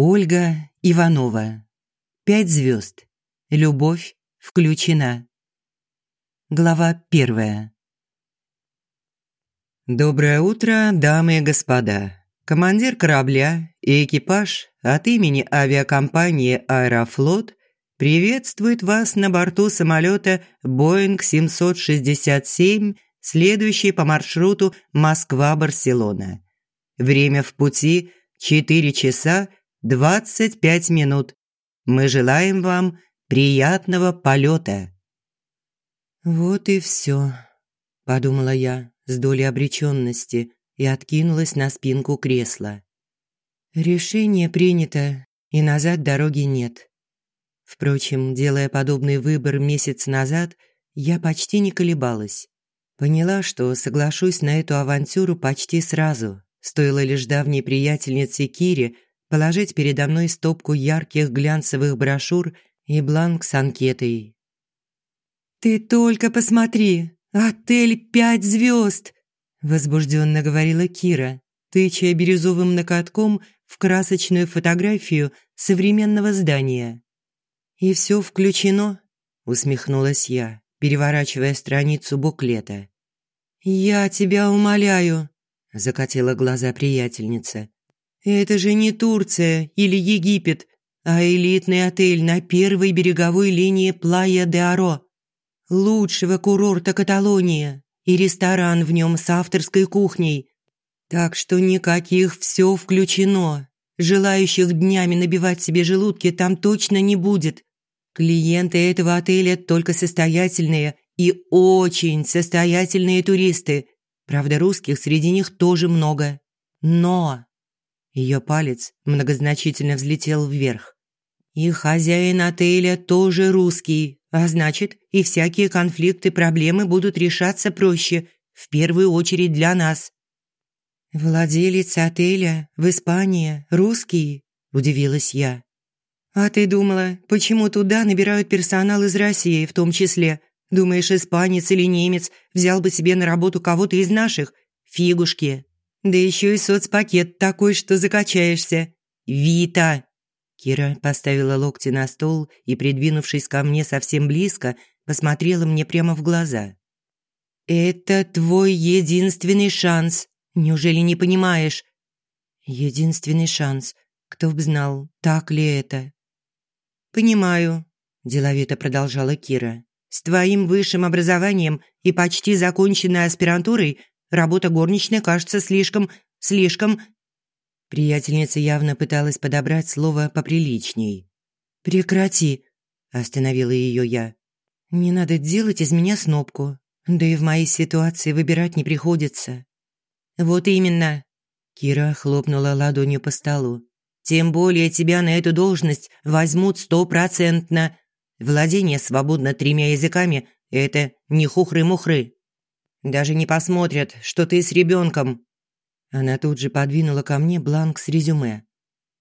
Ольга Иванова. Пять звезд. Любовь включена. Глава первая. Доброе утро, дамы и господа. Командир корабля и экипаж от имени авиакомпании «Аэрофлот» приветствует вас на борту самолета Boeing 767, следующий по маршруту Москва-Барселона. Время в пути – 4 часа 25 минут. Мы желаем вам приятного полета. Вот и все, подумала я с долей обреченности и откинулась на спинку кресла. Решение принято, и назад дороги нет. Впрочем, делая подобный выбор месяц назад, я почти не колебалась. Поняла, что соглашусь на эту авантюру почти сразу. Стоило лишь давней приятельнице Кире положить передо мной стопку ярких глянцевых брошюр и бланк с анкетой. «Ты только посмотри! Отель пять звезд!» – возбужденно говорила Кира, тыча бирюзовым накатком в красочную фотографию современного здания. «И все включено?» – усмехнулась я, переворачивая страницу буклета. «Я тебя умоляю!» – закатила глаза приятельница. Это же не Турция или Египет, а элитный отель на первой береговой линии Плая-де-Аро. Лучшего курорта Каталонии и ресторан в нем с авторской кухней. Так что никаких «все включено». Желающих днями набивать себе желудки там точно не будет. Клиенты этого отеля только состоятельные и очень состоятельные туристы. Правда, русских среди них тоже много. Но ее палец многозначительно взлетел вверх. «И хозяин отеля тоже русский, а значит, и всякие конфликты, проблемы будут решаться проще, в первую очередь для нас». «Владелец отеля в Испании русский?» – удивилась я. «А ты думала, почему туда набирают персонал из России в том числе? Думаешь, испанец или немец взял бы себе на работу кого-то из наших? Фигушки!» Да еще и соцпакет такой, что закачаешься. Вита!» Кира поставила локти на стол и, придвинувшись ко мне совсем близко, посмотрела мне прямо в глаза. «Это твой единственный шанс. Неужели не понимаешь?» «Единственный шанс. Кто б знал, так ли это?» «Понимаю», – деловито продолжала Кира. «С твоим высшим образованием и почти законченной аспирантурой Работа горничной кажется слишком... слишком...» Приятельница явно пыталась подобрать слово поприличней. «Прекрати», – остановила ее я. «Не надо делать из меня снопку. Да и в моей ситуации выбирать не приходится». «Вот именно», – Кира хлопнула ладонью по столу. «Тем более тебя на эту должность возьмут стопроцентно. Владение свободно тремя языками – это не хухры-мухры». Даже не посмотрят, что ты с ребенком. Она тут же подвинула ко мне бланк с резюме.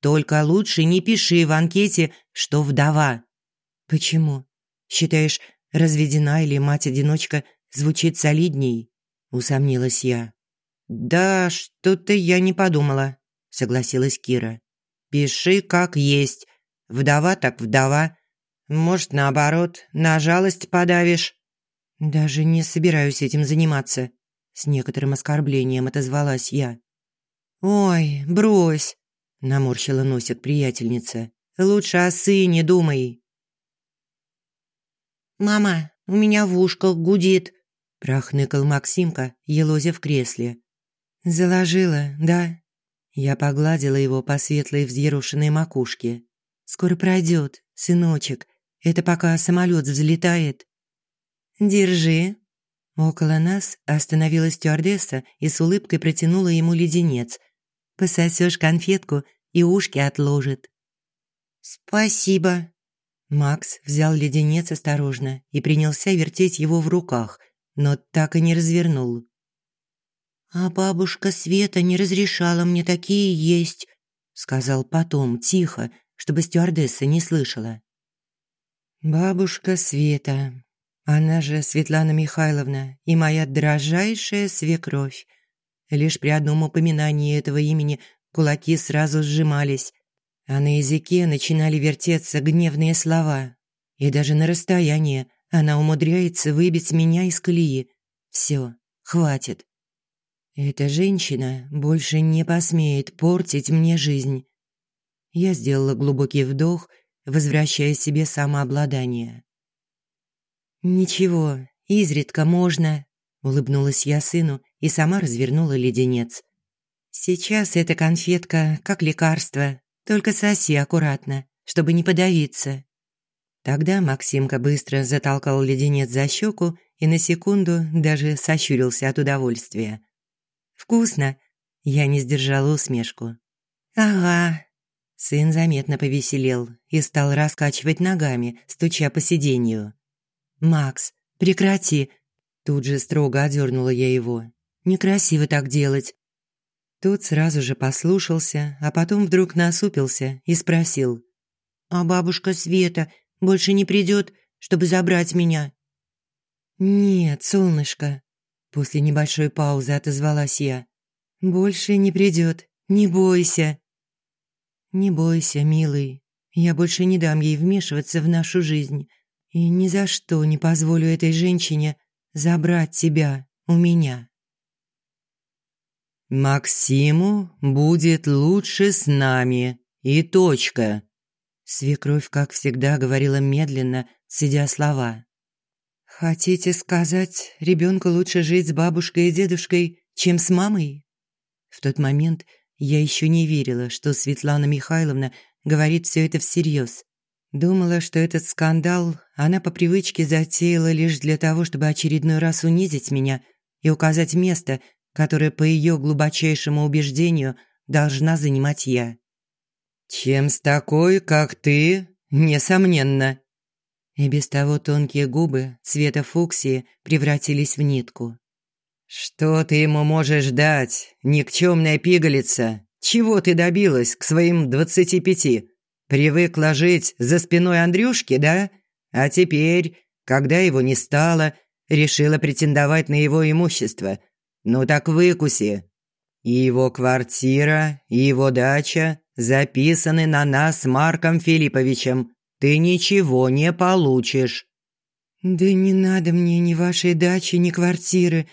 Только лучше не пиши в анкете, что вдова. Почему? Считаешь, разведена или мать-одиночка звучит солидней? Усомнилась я. Да, что-то я не подумала, согласилась Кира. Пиши как есть. Вдова так вдова. Может, наоборот, на жалость подавишь. «Даже не собираюсь этим заниматься», – с некоторым оскорблением отозвалась я. «Ой, брось», – наморщила носик приятельница. «Лучше о сыне думай». «Мама, у меня в ушках гудит», – прохныкал Максимка, елозя в кресле. «Заложила, да?» Я погладила его по светлой взъерошенной макушке. «Скоро пройдет, сыночек. Это пока самолет взлетает». «Держи». Около нас остановилась стюардесса и с улыбкой протянула ему леденец. «Пососешь конфетку и ушки отложит». «Спасибо». Макс взял леденец осторожно и принялся вертеть его в руках, но так и не развернул. «А бабушка Света не разрешала мне такие есть», сказал потом, тихо, чтобы стюардесса не слышала. «Бабушка Света, она же Светлана Михайловна и моя дрожайшая свекровь. Лишь при одном упоминании этого имени кулаки сразу сжимались. а на языке начинали вертеться гневные слова. И даже на расстоянии она умудряется выбить меня из колеи. Все, хватит. Эта женщина больше не посмеет портить мне жизнь. Я сделала глубокий вдох, возвращая себе самообладание. «Ничего, изредка можно», — улыбнулась я сыну и сама развернула леденец. «Сейчас эта конфетка как лекарство, только соси аккуратно, чтобы не подавиться». Тогда Максимка быстро затолкал леденец за щеку и на секунду даже сощурился от удовольствия. «Вкусно!» – я не сдержала усмешку. «Ага!» Сын заметно повеселел и стал раскачивать ногами, стуча по сиденью. «Макс, прекрати!» Тут же строго одернула я его. «Некрасиво так делать. Тот сразу же послушался, а потом вдруг насупился и спросил. «А бабушка Света больше не придет, чтобы забрать меня?» «Нет, солнышко», – после небольшой паузы отозвалась я. «Больше не придет, не бойся». «Не бойся, милый, я больше не дам ей вмешиваться в нашу жизнь и ни за что не позволю этой женщине забрать тебя у меня». «Максиму будет лучше с нами. И точка». Свекровь, как всегда, говорила медленно, цедя слова. «Хотите сказать, ребенку лучше жить с бабушкой и дедушкой, чем с мамой?» В тот момент я еще не верила, что Светлана Михайловна говорит все это всерьез. Думала, что этот скандал она по привычке затеяла лишь для того, чтобы очередной раз унизить меня и указать место, которое, по ее глубочайшему убеждению, должна занимать я. «Чем с такой, как ты, несомненно». И без того тонкие губы цвета фуксии превратились в нитку. «Что ты ему можешь дать, никчемная пигалица? Чего ты добилась к своим двадцати пяти? Привыкла жить за спиной Андрюшки, да? А теперь, когда его не стало, решила претендовать на его имущество, ну так выкуси. Его квартира, его дача записаны на нас с Марком Филипповичем. Ты ничего не получишь». «Да не надо мне ни вашей дачи, ни квартиры».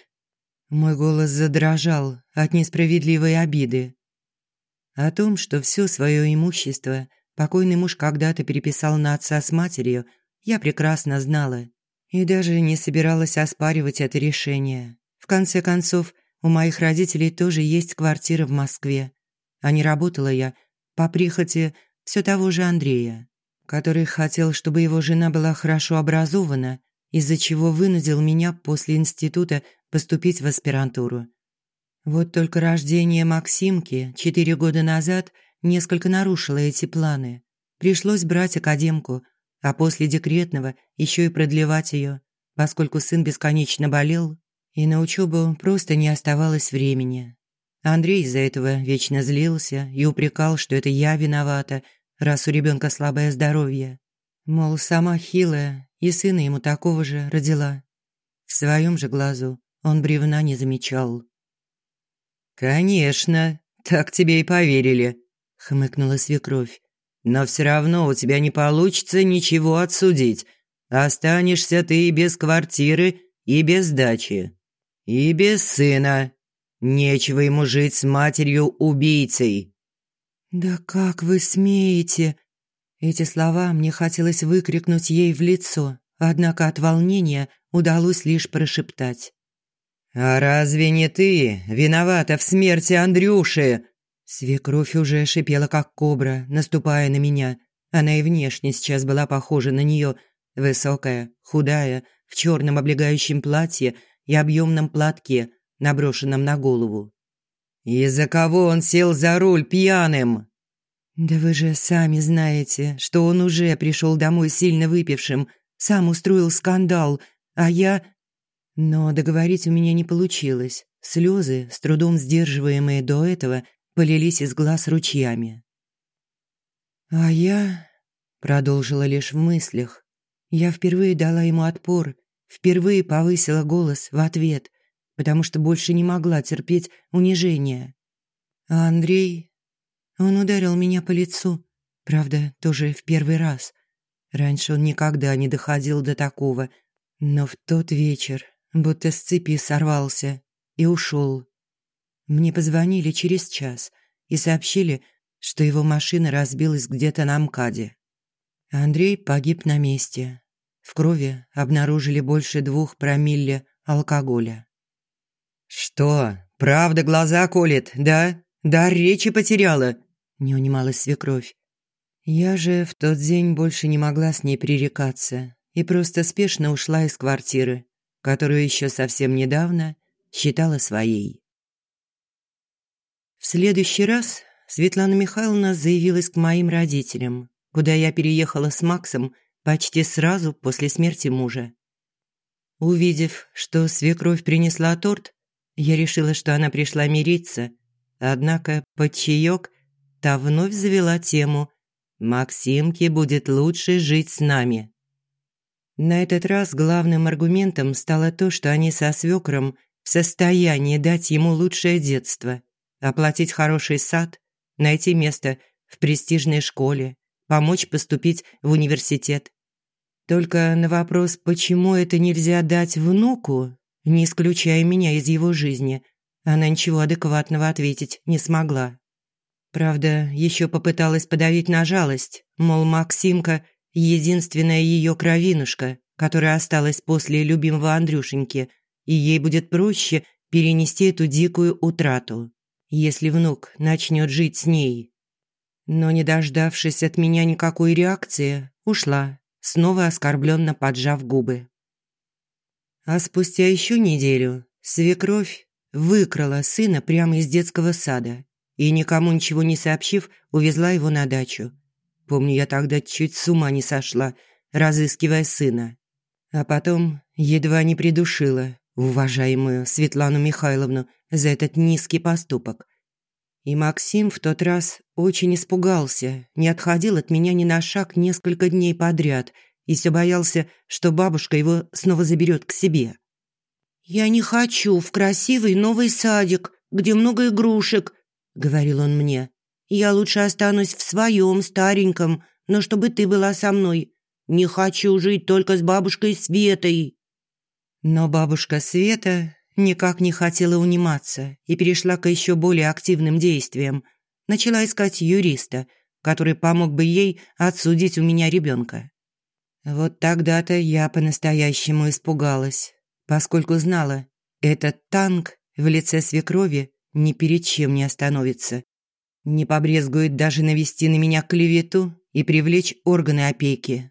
Мой голос задрожал от несправедливой обиды. О том, что все свое имущество покойный муж когда-то переписал на отца с матерью, я прекрасно знала и даже не собиралась оспаривать это решение. В конце концов, у моих родителей тоже есть квартира в Москве. А не работала я по прихоти все того же Андрея, который хотел, чтобы его жена была хорошо образована, из-за чего вынудил меня после института поступить в аспирантуру. Вот только рождение Максимки четыре года назад несколько нарушило эти планы. Пришлось брать академку, а после декретного еще и продлевать ее, поскольку сын бесконечно болел и на учебу просто не оставалось времени. Андрей из-за этого вечно злился и упрекал, что это я виновата, раз у ребенка слабое здоровье. Мол, сама хилая, и сына ему такого же родила. В своем же глазу он бревна не замечал. «Конечно, так тебе и поверили», — хмыкнула свекровь. «Но все равно у тебя не получится ничего отсудить. Останешься ты и без квартиры, и без дачи. И без сына. Нечего ему жить с матерью-убийцей». «Да как вы смеете?» Эти слова мне хотелось выкрикнуть ей в лицо, однако от волнения удалось лишь прошептать. «А разве не ты виновата в смерти Андрюши?» Свекровь уже шипела, как кобра, наступая на меня. Она и внешне сейчас была похожа на нее. Высокая, худая, в черном облегающем платье – и объемном платке, наброшенном на голову. «Из-за кого он сел за руль пьяным?» «Да вы же сами знаете, что он уже пришел домой сильно выпившим, сам устроил скандал, а я...» Но договорить у меня не получилось. Слезы, с трудом сдерживаемые до этого, полились из глаз ручьями. «А я...» — продолжила лишь в мыслях. Я впервые дала ему отпор Впервые повысила голос в ответ, потому что больше не могла терпеть унижения. А Андрей... Он ударил меня по лицу, Правда, тоже в первый раз. Раньше он никогда не доходил до такого. Но в тот вечер будто с цепи сорвался и ушел. Мне позвонили через час и сообщили, что его машина разбилась где-то на МКАДе. Андрей погиб на месте. В крови обнаружили больше двух промилле алкоголя. «Что, правда глаза колет, да? Да речи потеряла?» – не унималась свекровь. Я же в тот день больше не могла с ней пререкаться и просто спешно ушла из квартиры, которую еще совсем недавно считала своей. В следующий раз Светлана Михайловна заявилась к моим родителям, куда я переехала с Максом почти сразу после смерти мужа. Увидев, что свекровь принесла торт, я решила, что она пришла мириться, однако под чаёк та вновь завела тему «Максимке будет лучше жить с нами». На этот раз главным аргументом стало то, что они со свекром в состоянии дать ему лучшее детство – оплатить хороший сад, найти место в престижной школе, помочь поступить в университет. Только на вопрос, почему это нельзя дать внуку, не исключая меня из его жизни, она ничего адекватного ответить не смогла. Правда, еще попыталась подавить на жалость, мол, Максимка – единственная ее кровинушка, которая осталась после любимого Андрюшеньки, и ей будет проще перенести эту дикую утрату если внук начнет жить с ней. Но, не дождавшись от меня никакой реакции, ушла, снова оскорбленно поджав губы. А спустя еще неделю свекровь выкрала сына прямо из детского сада и, никому ничего не сообщив, увезла его на дачу. Помню, я тогда чуть с ума не сошла, разыскивая сына. А потом едва не придушила уважаемую Светлану Михайловну за этот низкий поступок. И Максим в тот раз очень испугался, не отходил от меня ни на шаг несколько дней подряд и все боялся, что бабушка его снова заберет к себе. «Я не хочу в красивый новый садик, где много игрушек», — говорил он мне. «Я лучше останусь в своем стареньком, но чтобы ты была со мной. Не хочу жить только с бабушкой Светой». Но бабушка Света никак не хотела униматься и перешла к еще более активным действиям. Начала искать юриста, который помог бы ей отсудить у меня ребенка. Вот тогда-то я по-настоящему испугалась, поскольку знала, этот танк в лице свекрови ни перед чем не остановится. Не побрезгует даже навести на меня клевету и привлечь органы опеки.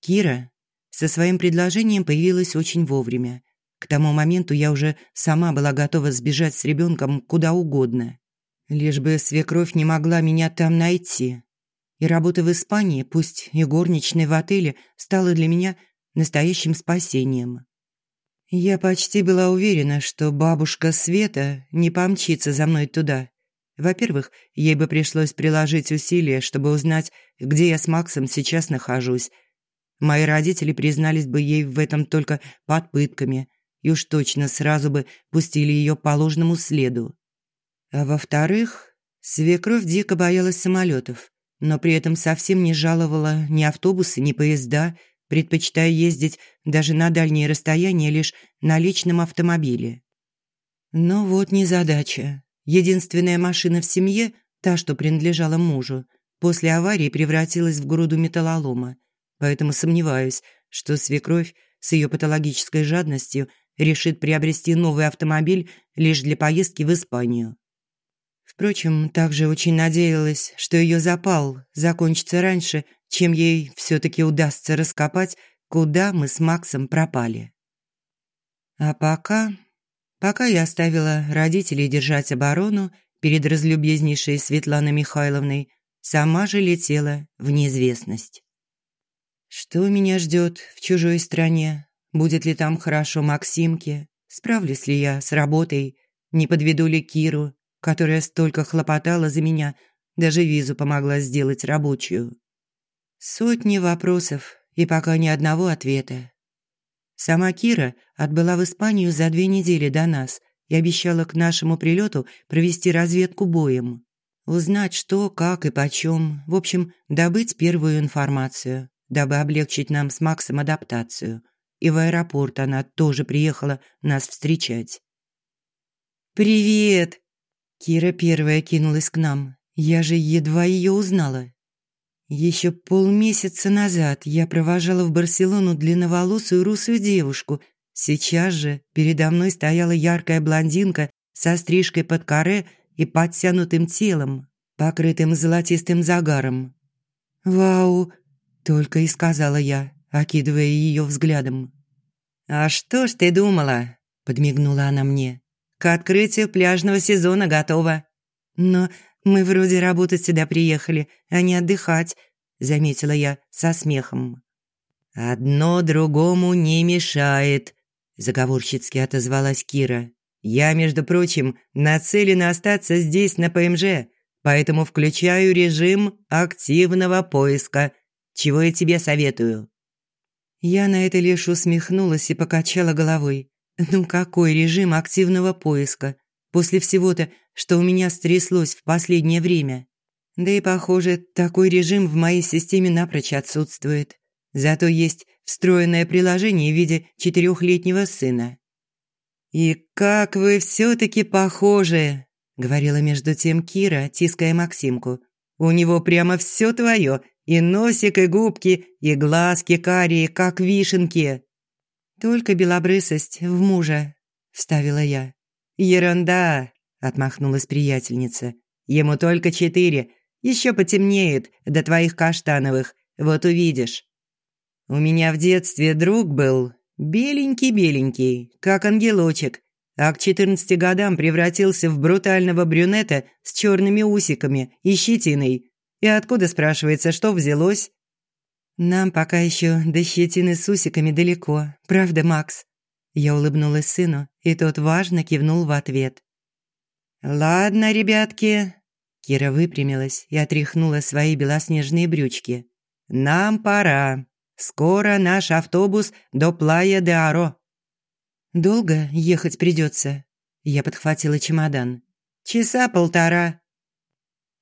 Кира со своим предложением появилась очень вовремя. К тому моменту я уже сама была готова сбежать с ребенком куда угодно. Лишь бы свекровь не могла меня там найти. И работа в Испании, пусть и горничной в отеле, стала для меня настоящим спасением. Я почти была уверена, что бабушка Света не помчится за мной туда. Во-первых, ей бы пришлось приложить усилия, чтобы узнать, где я с Максом сейчас нахожусь, Мои родители признались бы ей в этом только под пытками и уж точно сразу бы пустили ее по ложному следу. А во-вторых, свекровь дико боялась самолетов, но при этом совсем не жаловала ни автобусы, ни поезда, предпочитая ездить даже на дальние расстояния лишь на личном автомобиле. Но вот незадача. Единственная машина в семье, та, что принадлежала мужу, после аварии превратилась в груду металлолома – поэтому сомневаюсь, что свекровь с ее патологической жадностью решит приобрести новый автомобиль лишь для поездки в Испанию. Впрочем, также очень надеялась, что ее запал закончится раньше, чем ей все-таки удастся раскопать, куда мы с Максом пропали. А пока... Пока я оставила родителей держать оборону перед разлюбезнейшей Светланой Михайловной, сама же летела в неизвестность. Что меня ждет в чужой стране? Будет ли там хорошо Максимке? Справлюсь ли я с работой? Не подведу ли Киру, которая столько хлопотала за меня, даже визу помогла сделать рабочую? Сотни вопросов и пока ни одного ответа. Сама Кира отбыла в Испанию за две недели до нас и обещала к нашему прилету провести разведку боем. Узнать, что, как и почем. В общем, добыть первую информацию, дабы облегчить нам с Максом адаптацию. И в аэропорт она тоже приехала нас встречать. «Привет!» Кира первая кинулась к нам. Я же едва ее узнала. Еще полмесяца назад я провожала в Барселону длинноволосую русую девушку. Сейчас же передо мной стояла яркая блондинка со стрижкой под каре и подтянутым телом, покрытым золотистым загаром. «Вау!» – только и сказала я, окидывая ее взглядом. «А что ж ты думала?» – подмигнула она мне. «К открытию пляжного сезона готова». «Но мы вроде работать сюда приехали, а не отдыхать», – заметила я со смехом. «Одно другому не мешает», – заговорщицки отозвалась Кира. Я, между прочим, нацелена остаться здесь на ПМЖ, поэтому включаю режим активного поиска, чего я тебе советую». Я на это лишь усмехнулась и покачала головой. «Ну какой режим активного поиска? После всего-то, что у меня стряслось в последнее время. Да и, похоже, такой режим в моей системе напрочь отсутствует. Зато есть встроенное приложение в виде четырехлетнего сына. «И как вы все-таки похожи!» – говорила между тем Кира, тиская Максимку. «У него прямо все твое, и носик, и губки, и глазки карие, как вишенки». «Только белобрысость в мужа», – вставила я. «Ерунда!» – отмахнулась приятельница. «Ему только четыре, еще потемнеет до твоих каштановых, вот увидишь». «У меня в детстве друг был, Беленький-беленький, как ангелочек, а к 14 годам превратился в брутального брюнета с черными усиками и щетиной. И откуда, спрашивается, что взялось? «Нам пока еще до щетины с усиками далеко, правда, Макс?» Я улыбнулась сыну, и тот важно кивнул в ответ. «Ладно, ребятки». Кира выпрямилась и отряхнула свои белоснежные брючки. «Нам пора». Скоро наш автобус до Плая-де-Аро». «Долго ехать придется?» Я подхватила чемодан. «Часа полтора».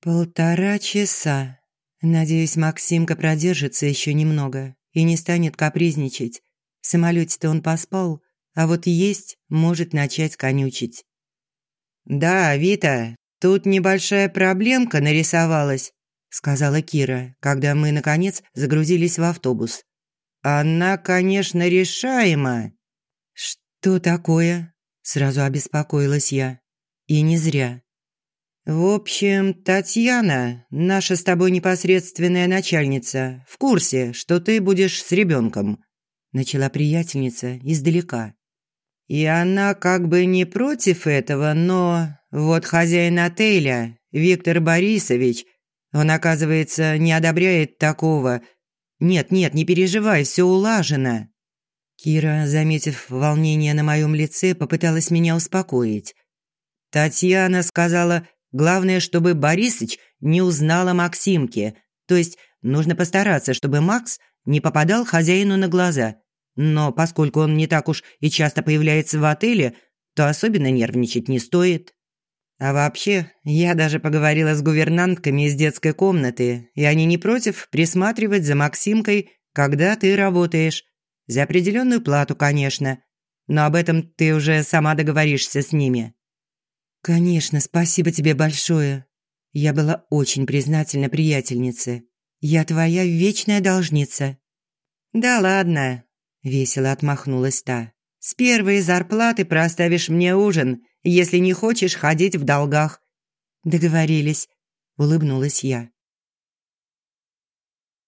«Полтора часа. Надеюсь, Максимка продержится еще немного и не станет капризничать. В самолете-то он поспал, а вот есть может начать конючить». «Да, Вита, тут небольшая проблемка нарисовалась», сказала Кира, когда мы, наконец, загрузились в автобус. «Она, конечно, решаема». «Что такое?» – сразу обеспокоилась я. И не зря. «В общем, Татьяна, наша с тобой непосредственная начальница, в курсе, что ты будешь с ребенком», – начала приятельница издалека. «И она как бы не против этого, но вот хозяин отеля, Виктор Борисович, он, оказывается, не одобряет такого. Нет-нет, не переживай, все улажено». Кира, заметив волнение на моем лице, попыталась меня успокоить. Татьяна сказала, главное, чтобы Борисыч не узнал о Максимке. То есть нужно постараться, чтобы Макс не попадал хозяину на глаза. Но поскольку он не так уж и часто появляется в отеле, то особенно нервничать не стоит. А вообще, я даже поговорила с гувернантками из детской комнаты, и они не против присматривать за Максимкой, когда ты работаешь. За определенную плату, конечно. Но об этом ты уже сама договоришься с ними. Конечно, спасибо тебе большое. Я была очень признательна приятельнице. Я твоя вечная должница. Да ладно, весело отмахнулась та. С первой зарплаты проставишь мне ужин – если не хочешь ходить в долгах». «Договорились», – улыбнулась я.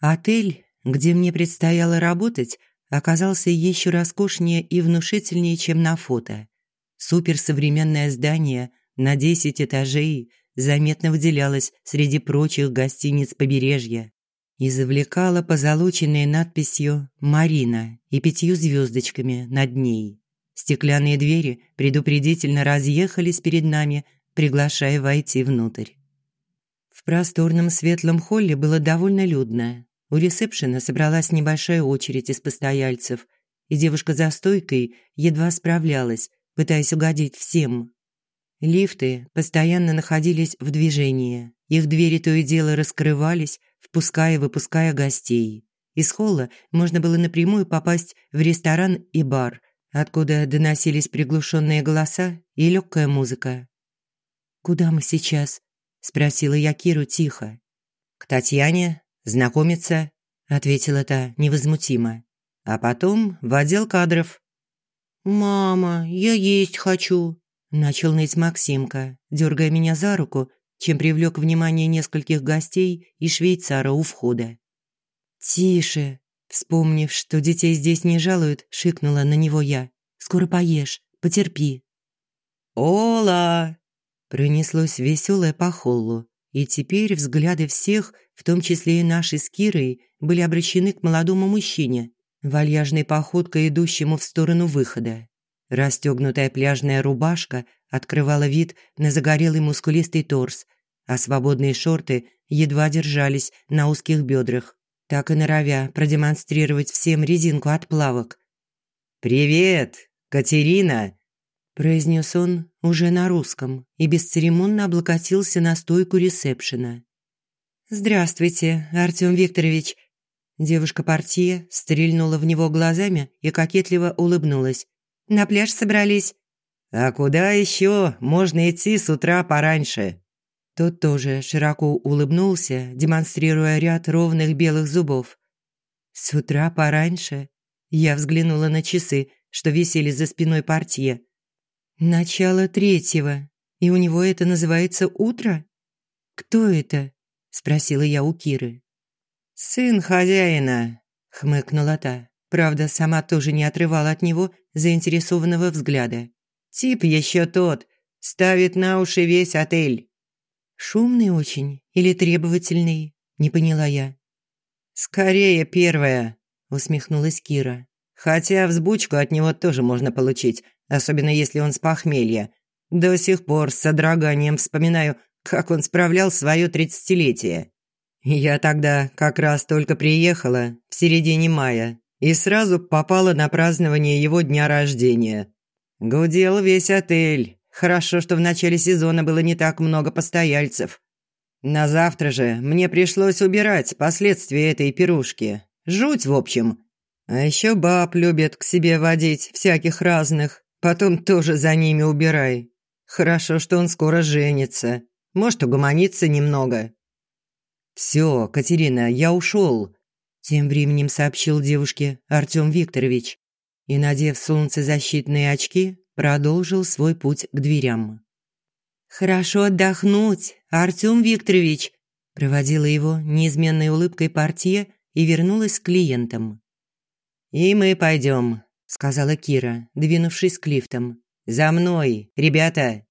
Отель, где мне предстояло работать, оказался еще роскошнее и внушительнее, чем на фото. Суперсовременное здание на 10 этажей заметно выделялось среди прочих гостиниц побережья и завлекало позолоченной надписью «Марина» и пятью звездочками над ней. Стеклянные двери предупредительно разъехались перед нами, приглашая войти внутрь. В просторном светлом холле было довольно людно. У ресепшена собралась небольшая очередь из постояльцев, и девушка за стойкой едва справлялась, пытаясь угодить всем. Лифты постоянно находились в движении. Их двери то и дело раскрывались, впуская и выпуская гостей. Из холла можно было напрямую попасть в ресторан и бар, откуда доносились приглушенные голоса и легкая музыка. «Куда мы сейчас?» – спросила я Киру тихо. «К Татьяне. Знакомиться», – ответила та невозмутимо. «А потом в отдел кадров». «Мама, я есть хочу», – начал ныть Максимка, дергая меня за руку, чем привлек внимание нескольких гостей и швейцара у входа. «Тише!» Вспомнив, что детей здесь не жалуют, шикнула на него я. «Скоро поешь, потерпи». «Ола!» Пронеслось веселое по холлу, и теперь взгляды всех, в том числе и наши с Кирой, были обращены к молодому мужчине, вальяжной походкой идущему в сторону выхода. Расстегнутая пляжная рубашка открывала вид на загорелый мускулистый торс, а свободные шорты едва держались на узких бедрах так и норовя продемонстрировать всем резинку от плавок. «Привет, Катерина!» произнес он уже на русском и бесцеремонно облокотился на стойку ресепшена. «Здравствуйте, Артём Викторович!» Девушка-портье стрельнула в него глазами и кокетливо улыбнулась. «На пляж собрались?» «А куда еще можно идти с утра пораньше?» Тот тоже широко улыбнулся, демонстрируя ряд ровных белых зубов. С утра пораньше я взглянула на часы, что висели за спиной портье. Начало третьего, и у него это называется утро? Кто это? спросила я у Киры. Сын хозяина, хмыкнула та. Правда, сама тоже не отрывала от него заинтересованного взгляда. Тип еще тот, ставит на уши весь отель. Шумный очень или требовательный? Не поняла я. Скорее первое, усмехнулась Кира. Хотя взбучку от него тоже можно получить, особенно если он с похмелья. До сих пор с содроганием вспоминаю, как он справлял свое тридцатилетие. Я тогда как раз только приехала, в середине мая, и сразу попала на празднование его дня рождения. Гудел весь отель, Хорошо, что в начале сезона было не так много постояльцев. На завтра же мне пришлось убирать последствия этой пирушки. Жуть, в общем. А еще баб любят к себе водить, всяких разных. Потом тоже за ними убирай. Хорошо, что он скоро женится. Может, угомонится немного. «Все, Катерина, я ушел», – тем временем сообщил девушке Артем Викторович. И, надев солнцезащитные очки, продолжил свой путь к дверям. «Хорошо отдохнуть, Артём Викторович», проводила его неизменной улыбкой портье и вернулась к клиентам. «И мы пойдем», – сказала Кира, двинувшись к лифтам. «За мной, ребята!»